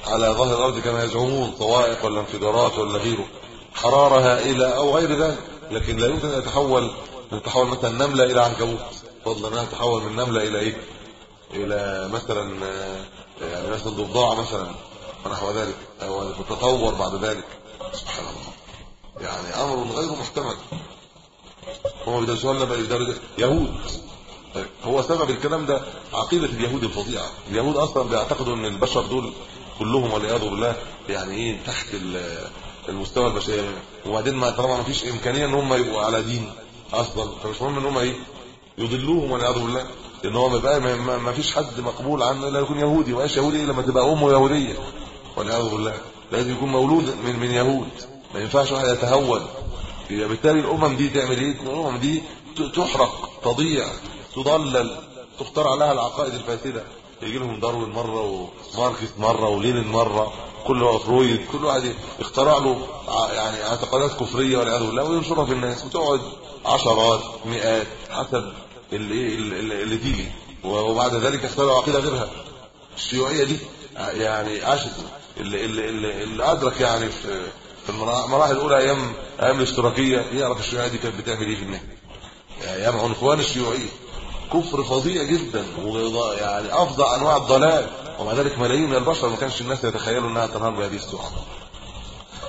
على ظهر الأرض كما يزعمون صواعق ولا انفجارات ولا غيره. حراره هائله أو غير ذلك لكن لا يمكن أن يتحول تتحول مثلا نملة إلى عنكبوت. فضلا أنها تتحول من نملة إلى إيه؟ إلى مثلا يعني مثلا ضفدعه مثلا. ونحو ذلك. أو تتطور بعد ذلك. سبحان الله. يعني أمر غير محتمل. هو بيدرسوا لنا بقى يهود. هو سبب الكلام ده عقيدة اليهود الفظيعة. اليهود أصلا بيعتقدوا إن البشر دول كلهم والعياذ بالله يعني إيه تحت المستوى البشري. وبعدين ما طالما ما فيش إمكانية إن هم يبقوا على دين أصلا فمش مهم إن هم إيه يضلوهم والعياذ بالله. لأن هو ما ما فيش حد مقبول عنه إلا يكون يهودي. وايش يهودي لما تبقى أمه يهودية. والعياذ بالله لازم يكون مولود من من يهود. ما ينفعش واحد يتهور بالتالي الأمم دي تعمل إيه؟ الأمم دي تحرق تضيع تضلل تختار عليها العقائد الفاسدة. يجي لهم داروين مرة وماركس مرة ولينين مرة. كل فرويد. كل واحد اخترع له يعني اعتقادات كفرية والعياذ بالله وينشرها في الناس. وتقعد عشرات مئات حسب اللي اللي تيجي. وبعد ذلك اخترعوا عقيدة غيرها. الشيوعية دي يعني عاشت. اللي اللي اللي أدرك يعني في المراحل الأولى أيام أيام الاشتراكية يعرف الشيوعية دي كانت بتعمل إيه في النهايه أيام عنفوان الشيوعية. كفر فظيع جدا ويعني أفظع أنواع الضلال. ومع ذلك ملايين من البشر ما كانش الناس يتخيلوا إنها تنهار بهذه السرعه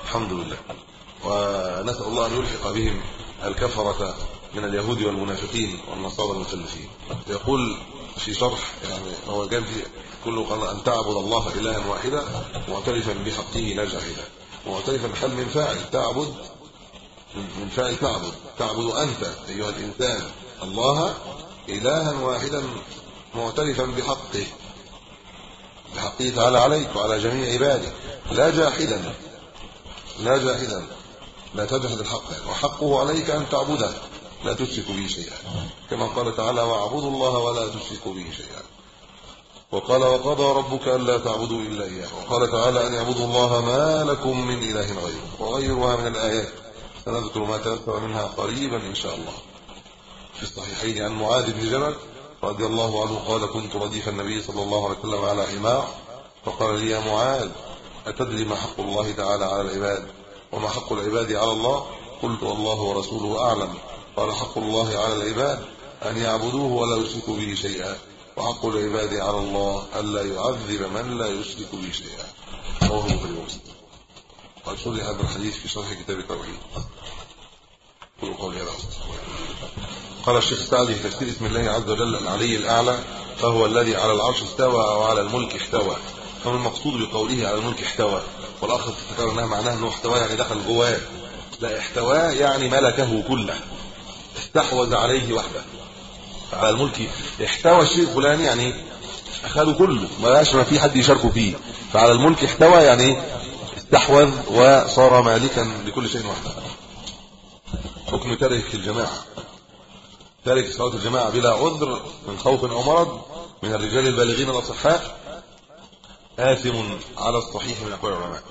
الحمد لله. ونسأل الله أن يلحق بهم الكفرة من اليهود والمنافقين والنصارى المخلفين يقول في شرح يعني هو جاب كله قال أن تعبد الله إلها واحدا معترفا بحقه لا جاحدا معترفا بحل من فاعل. تعبد من فاعل تعبد. تعبد أنت أيها الإنسان الله إلها واحدا معترفا بحقه. بحقه تعالى عليك وعلى جميع عباده لا جاحدا لا جاحدا. لا تجحد الحق وحقه عليك أن تعبده. لا تشرك به شيئا. كما قال تعالى واعبدوا الله ولا تشركوا به شيئا. وقال وقضى ربك ألا تعبدوا إلا إياه. وقال تعالى أن اعبدوا الله ما لكم من إله غيره وغيرها من الآيات. سنذكر ما تذكر منها قريبا إن شاء الله. في الصحيحين عن معاذ بن جبل رضي الله عنه قال كنت رديف النبي صلى الله عليه وسلم على حمار. فقال لي يا معاذ أتدري ما حق الله تعالى على العباد؟ وما حق العباد على الله؟ قلت والله ورسوله أعلم. قال حق الله على العباد أن يعبدوه ولا يشركوا به شيئا. وحق العباد على الله ألا يعذب من لا يشرك به شيئا. رواه البخاري ومسلم. قد هذا الحديث في شرح كتاب التوحيد. قولوا قولي هذا قال الشيخ السعدي في تفسير اسم الله عز وجل العلي الأعلى فهو الذي على العرش استوى أو على الملك احتوى فما المقصود بقوله على الملك احتوى والاخ افتكر انها معناها إنه احتوى يعني دخل جواه. لا احتواه يعني ملكه كله. استحوذ عليه وحده. على الملك احتوى الشيء الفلاني يعني اخذه كله ما بقاش ما في حد يشاركه فيه. فعلى الملك احتوى يعني استحوذ وصار مالكا لكل شيء وحده. حكم ترك الجماعة. ترك صلاة الجماعة بلا عذر من خوف أو مرض من الرجال البالغين الأصحاء آثم على الصحيح من أقوال العلماء.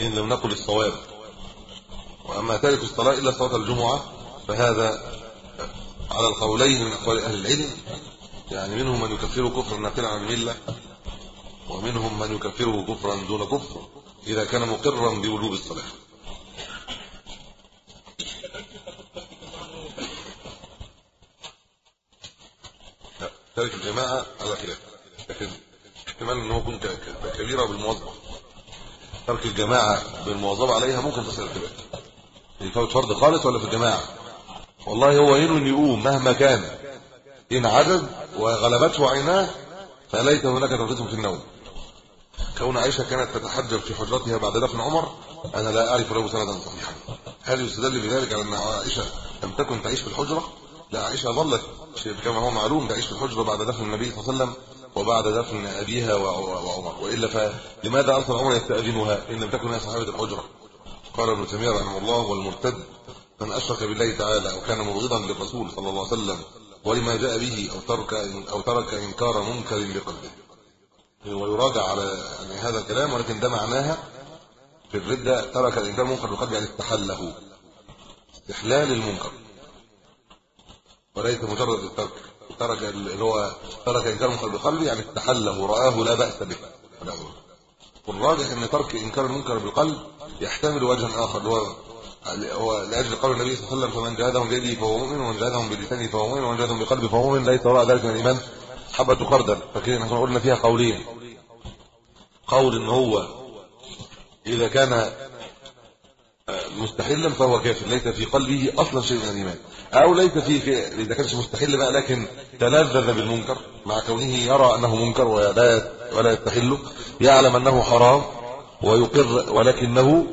إن لم نقل الصواب. وأما تارك الصلاة إلا صلاة الجمعة فهذا على القولين من أقوال أهل العلم يعني منهم من يكفره كفرا ناقلا عن الملة ومنهم من يكفره كفرا دون كفر إذا كان مقرا بوجوب الصلاه تارك الجماعة على خلاف. لكن احتمال ان هو يكون كبيرة بالموظف ترك الجماعة بالمواظبة عليها ممكن تصل الخلاف يفوت فرض خالص ولا في الجماعة؟ والله هو ينوي يقوم مهما كان. إن عدد وغلبته عيناه فليس هناك تفريط في النوم. كون عائشة كانت تتحجب في حجرتها بعد دفن عمر أنا لا أعرف له سندا صحيحا هل يستدل بذلك على أن عائشة لم تكن تعيش في الحجرة؟ لا عائشة ظلت كما هو معلوم تعيش في الحجرة بعد دفن النبي صلى الله عليه وسلم وبعد دفن أبيها وعمر. وإلا فلماذا ارسل عمر يستأذنها إن لم تكن هي صاحبة الحجرة؟ قال ابن تيمية رحمه الله والمرتد من أشرك بالله تعالى أو كان مبغضا للرسول صلى الله عليه وسلم ولما جاء به أو ترك أو ترك إنكار منكر بقلبه ويراجع على يعني هذا الكلام ولكن ده معناها في الردة ترك الإنكار منكر بقلبه يعني استحله. استحلال المنكر. وليس مجرد الترك. ترك اللي هو ترك إنكار منكر بقلبه يعني استحله. ورآه لا بأس به. والراجح إن ترك إنكار المنكر بالقلب يحتمل وجها آخر اللي هو لأجل قول النبي صلى الله عليه وسلم فمن جاهدهم بيده فهو مؤمن ومن جاهدهم بلسانه فهو مؤمن ومن جاهدهم بقلبه فهو مؤمن. ليس وراء ذلك من الإيمان. حبة خردل. فاكرين إحنا قلنا فيها قولين. قول إن هو إذا كان مستحلا فهو كافر. ليس في قلبه أصلا شيء من الإيمان. أو ليس في إذا كانش مستحل بقى لكن تلذذ بالمنكر. مع كونه يرى أنه منكر ولا ولا يستحله. يعلم أنه حرام ويقر ولكنه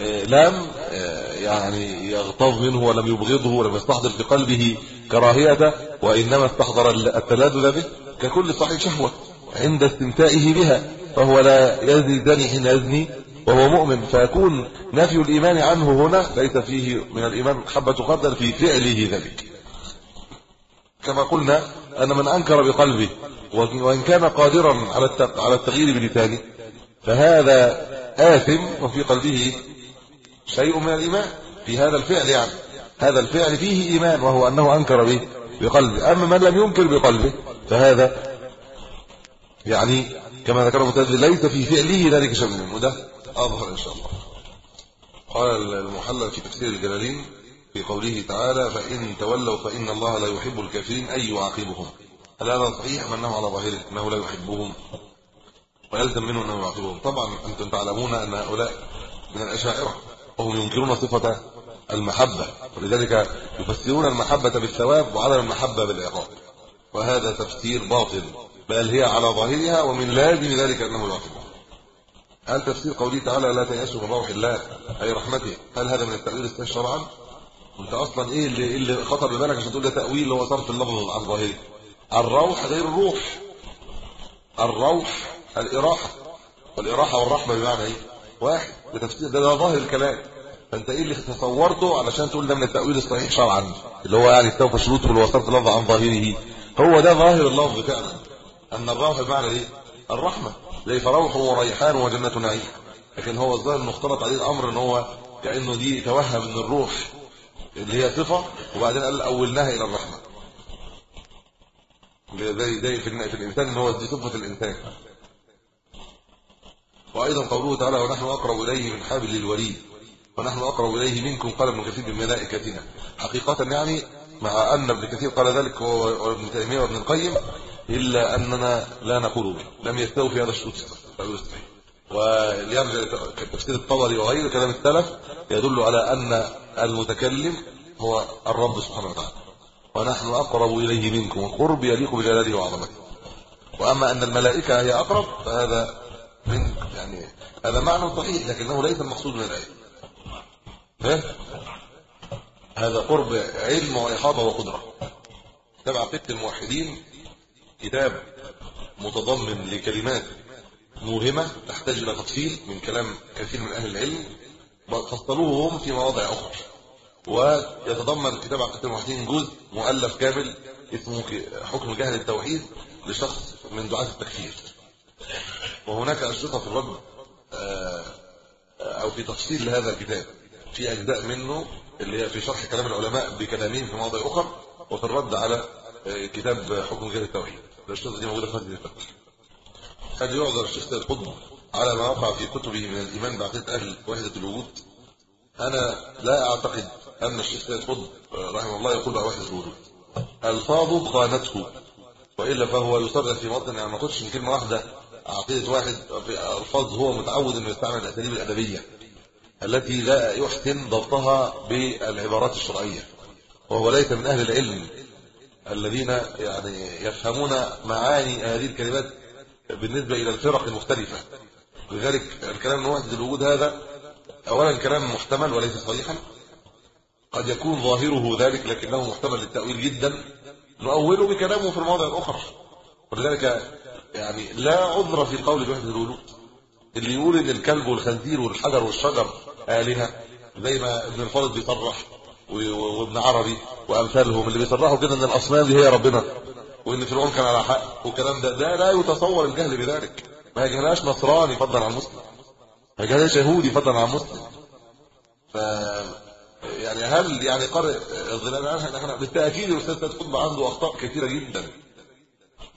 آه، لم آه، يعني يغتظ منه ولم يبغضه ولم يستحضر في قلبه كراهيته وإنما استحضر التلذذ به ككل صاحب شهوة عند استمتاعه بها فهو لا يزني زني حين يزني وهو مؤمن. فيكون نفي الإيمان عنه هنا ليس فيه من الإيمان حبة خردل في فعله ذلك. كما قلنا أن من أنكر بقلبه وان كان قادرا على على التغيير بلسانه فهذا آثم وفي قلبه شيء من الإيمان في هذا الفعل يعني. هذا الفعل فيه إيمان وهو أنه أنكر به بقلبه. أما من لم ينكر بقلبه فهذا يعني كما ذكر المتدل ليس في فعله ذلك شيء. منه وده أظهر إن شاء الله. قال المحلل في تفسير الجلالين في قوله تعالى فإن تولوا فإن الله لا يحب الكافرين. أي يعاقبهم. هل هذا صحيح أم انه على ظاهره أنه لا يحبهم؟ ويلزم منه أنه يعاقبهم. طبعا أنتم تعلمون أن هؤلاء من الأشاعرة. وهم ينكرون صفة المحبة ولذلك يفسرون المحبة بالثواب وعدم المحبة بالعقاب. وهذا تفسير باطل بل هي على ظاهرها ومن لازم ذلك أنه يعاقبهم هل تفسير قوله تعالى لا تيأسوا من روح الله أي رحمته هل هذا من التأويل الصحيح شرعا؟ وأنت أصلا إيه اللي, إيه اللي خطر ببالك عشان تقول ده تأويل اللي هو صرف اللفظ عن ظاهره؟ الروح غير الروح. الروح الإراحة. والإراحة والرحمة بمعنى إيه؟ واحد بتفسير ده, ده ظاهر الكلام. فأنت إيه اللي تصورته علشان تقول ده من التأويل الصحيح شرعا اللي هو يعني استوفى شروطه صرف اللفظ عن ظاهره. هو ده ظاهر اللفظ فعلا. أن الروح بمعنى إيه؟ الرحمة. زي فروح وريحان وجنة نعيم. لكن هو الظاهر مختلط عليه الأمر إن هو كأنه دي توهم ان الروح اللي هي صفة وبعدين قال أولناها إلى الرحمة. في, في الإنسان إن هو دي صفة الإنسان. وأيضا قوله تعالى ونحن أقرب إليه من حبل الوريد ونحن أقرب إليه منكم قال ابن كثير بملائكتنا. حقيقة يعني مع أن ابن كثير قال ذلك وابن تيمية وابن القيم إلا أننا لا نقول به لم يستوي في هذا الشروط وليرجع تفسير الطبري وغيره كلام السلف يدل على أن المتكلم هو الرب سبحانه وتعالى. ونحن أقرب إليه منكم قرب يليق بجلاله وعظمته. وأما أن الملائكة هي أقرب فهذا من يعني هذا معنى صحيح لكنه ليس المقصود من الايه هذا قرب علم وإحاطة وقدرة. تبع عقيده الموحدين كتاب متضمن لكلمات موهمة تحتاج إلى تفصيل من كلام كثير من أهل العلم فصلوه هم في مواضع أخرى. ويتضمن كتاب عقيده الموحدين جزء مؤلف كامل اسمه حكم جهل التوحيد لشخص من دعاة التكفير. وهناك اشرطه في الرد آه، أو في تفصيل لهذا الكتاب. في أجزاء منه اللي هي في شرح كلام العلماء بكلامهم في مواضع أخرى وفي الرد على آه، كتاب حكم جهل التوحيد. الاشرطه دي موجودة في هذه الفترة قد يعذر الشيخ سيد قطب على ما وقع في كتبه من الإيمان بعقيدة أهل وحدة الوجود. أنا لا أعتقد أن الشيخ سيد قطب رحمه الله يقول بوحده الوجود. ألفاظه خانته وإلا فهو يصرح في موطن يعني ما كنتش من كلمة واحدة. عقيدة واحد في الفاظ هو متعود إنه يستعمل الأساليب الأدبية التي لا يحسن ضبطها بالعبارات الشرعية وهو ليس من أهل العلم الذين يعني يفهمون معاني هذه الكلمات بالنسبة إلى الفرق المختلفة. لذلك الكلام وحده الوجود هذا اولا كلام محتمل وليس صريحا قد يكون ظاهره ذلك لكنه محتمل للتأويل جدا نؤوله بكلامه في المواضع الأخرى. ولذلك يعني لا عذر في قول بوحده الوجود اللي يقول ان الكلب والخنزير والحجر والشجر آلهة زي ما ابن الفاضل بيصرح وابن عربي وأمثالهم اللي بيصرحوا كده إن الأصنام دي هي ربنا وإن فرعون كان على حق والكلام ده. ده لا يتصور الجهل بذلك. ما يجهلهاش نصراني فضلا عن مسلم ما يجهلهاش يهودي فضلا عن مسلم ف يعني هل يعني قارئ الظلال عنها؟ إحنا بالتأكيد الاستاذ قطب عنده أخطاء كثيرة جدا.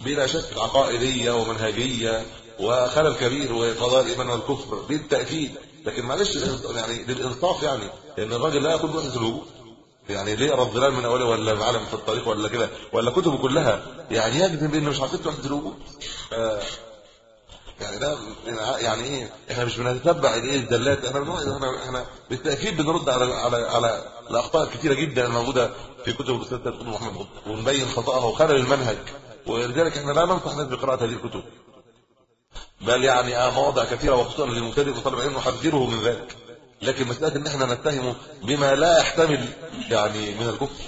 بلا شك عقائدية ومنهجية وخلل كبير وقضاء الإيمان والكفر بالتأكيد. لكن معلش يعني للانصاف يعني لأن الراجل لا يقول بوحده الوجود. يعني ليه يقرا الظلال من أوله ولا معلم في الطريق ولا كده؟ ولا كتبه كلها. يعني يجزم بانه مش عقيدته وحده الوجود. يعني ده يعني إيه؟ إحنا مش بنتتبع الإيه؟ الدلات. إحنا إحنا إحنا بالتأكيد بنرد على على على الأخطاء الكثيره جدا الموجودة في كتب الأستاذ محمد ونبين خطأها وخلل المنهج. ولذلك إحنا لا ننصح الناس بقراءة هذه الكتب. بل يعني آه مواضع كثيرة وخصوصا للمبتدئ وطالب العلم نحذره من ذلك. لكن مسألة إن إحنا نتهمه بما لا يحتمل يعني من الكفر.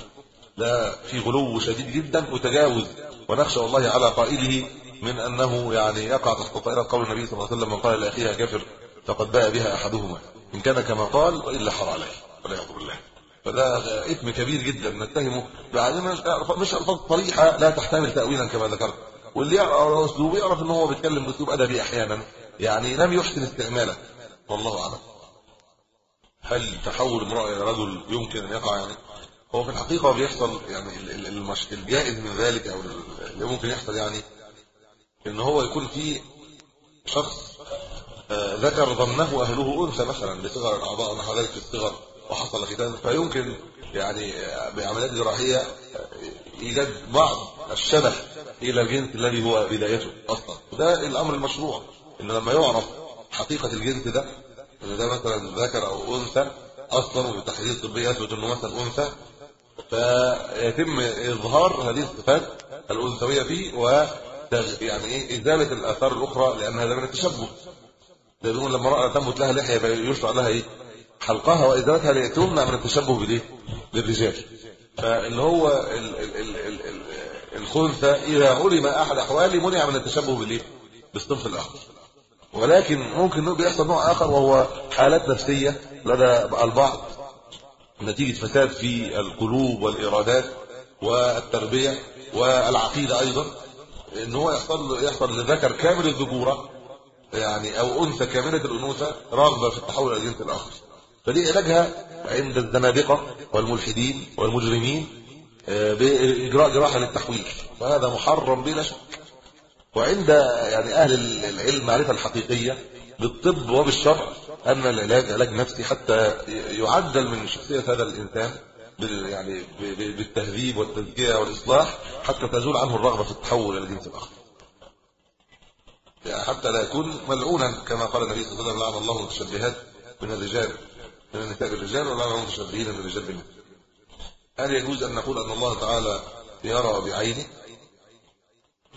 لا في غلو شديد جدا وتجاوز. ونخشى والله على قائله من أنه يعني يقع تحت طائره قول النبي صلى الله عليه وسلم من قال لاخيها كافر فقد باء بها أحدهما إن كان كما قال وإلا حر عليه. والعياذ بالله. فده إثم كبير جدا نتهمه. بعدين مش الفاظ صريحه لا تحتمل تاويلا كما ذكرت. واللي يعرف اسلوبه يعرف إن هو بيتكلم بأسلوب أدبي أحيانا. يعني لم يحسن استعماله. والله أعلم. هل تحول امرأة إلى رجل يمكن أن يقع؟ يعني هو في الحقيقة بيحصل يعني الجائز من ذلك أو اللي ممكن يحصل يعني إن هو يكون في شخص آه، ذكر ظنه أهله أنثى مثلا لصغر الأعضاء ونحو ذلك الصغر. وحصل ختان فيمكن يعني بعمليات جراحية إيجاد بعض الشبه إلى الجنس الذي هو بدايته أصلا. وده الأمر المشروع إن لما يعرف حقيقة الجنس ده إن ده مثلا ذكر أو أنثى أصلا وبالتحديد الطبي يثبت إنه مثلا أنثى فيتم إظهار هذه الصفات الأنثوية فيه و يعني إيه إزالة الآثار الأخرى لأن هذا من التشبه ده بيقول لما رأى تنبت لها لحية يشرع لها إيه؟ حلقها وازالتها لتمنع من التشبه بالايه بالرجال. فاللي هو ال ال ال ال ال الخنثى إذا علم أحد أحواله منع من التشبه بالايه بالصنف الآخر. ولكن ممكن بيحصل نوع آخر وهو حالات نفسية لدى البعض نتيجة فساد في القلوب والإرادات والتربية والعقيدة أيضا. إن هو يحصل يحصل لذكر كامل الذكورة يعني أو أنثى كاملة الأنوثة رغبه في التحول إلى الجنس الآخر. فدي علاجها عند الزنادقة والملحدين والمجرمين آه، بإجراء جراحة للتحويل. فهذا محرم بلا شك. وعند يعني أهل العلم المعرفه الحقيقية بالطب وبالشرع أن العلاج علاج نفسي حتى يعدل من شخصية هذا الإنسان يعني بالتهذيب والتزكية والإصلاح حتى تزول عنه الرغبة في التحول إلى الجنس الآخر. يعني حتى لا يكون ملعونا كما قال النبي صلى الله عليه وسلم لعن الله المتشبهات من الرجال من النساء بالرجال ولعن الله المتشبهين من الرجال بالنساء هل يجوز أن نقول أن الله تعالى يرى بعينه؟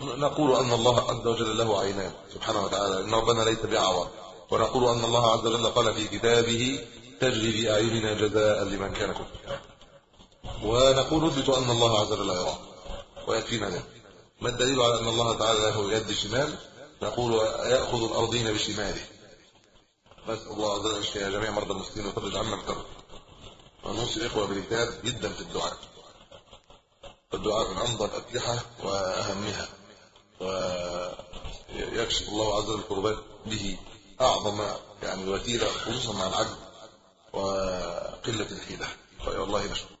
نقول أن الله عز وجل له عينان سبحانه وتعالى. إن ربنا ليس بعور ونقول أن الله عز وجل قال في كتابه تجري بأعيننا جزاء لمن كان كفر ونقول نثبت أن الله عز وجل يرى. ويكفينا ذلك. ما الدليل على أن الله تعالى له يد شمال؟ نقول يأخذ الأرضين بشماله. نسال الله عز وجل يشفي جميع مرضى المسلمين ويفرج عنا الكرب ونوصي الاخوه بالإجتهاد جدا في الدعاء. الدعاء من انظر الاسلحه وأهمها. ويكشف الله عز وجل الكربات به أعظم يعني وسيلة خصوصا مع العجز وقلة الحيلة. فيا الله نشكر.